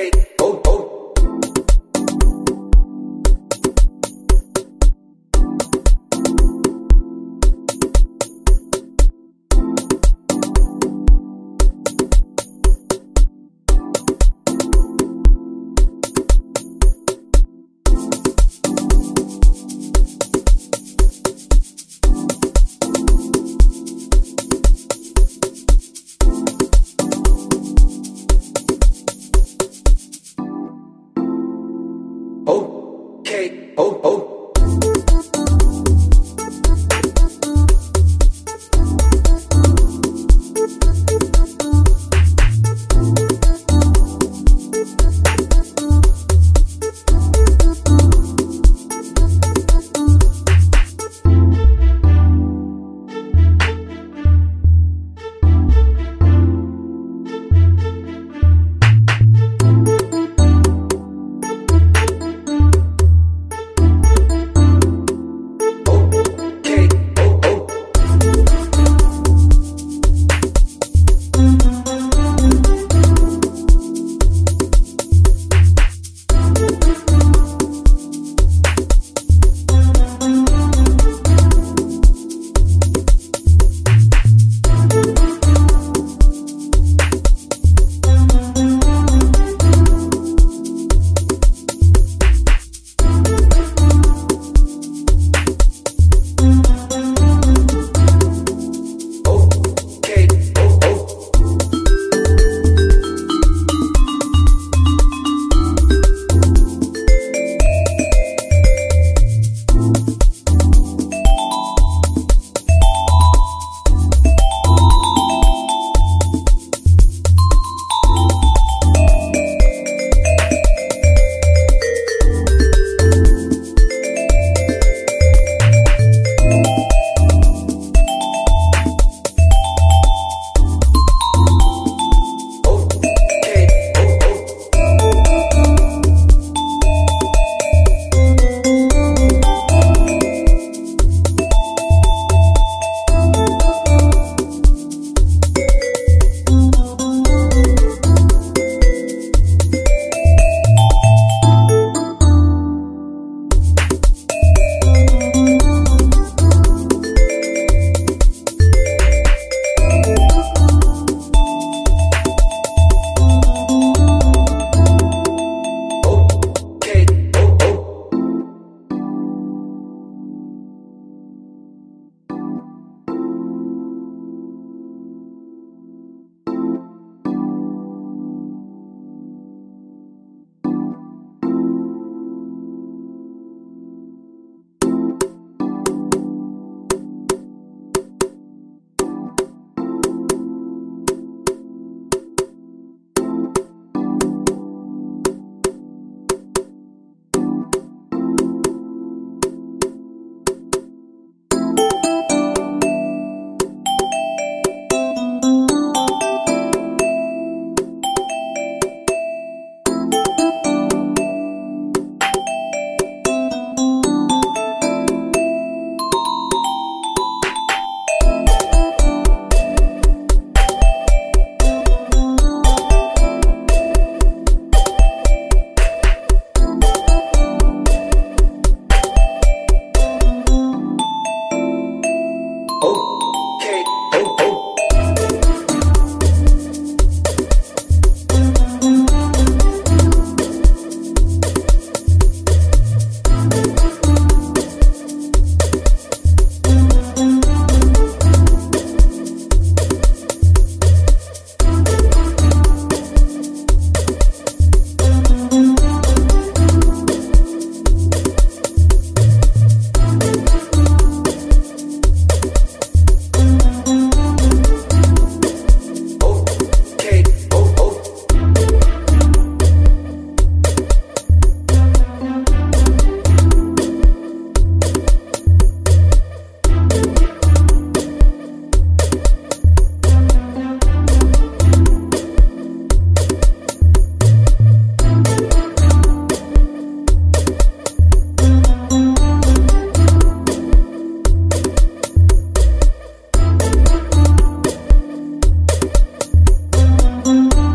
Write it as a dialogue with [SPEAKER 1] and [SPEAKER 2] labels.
[SPEAKER 1] Hey. Hey, ho. Oh,
[SPEAKER 2] Thank you.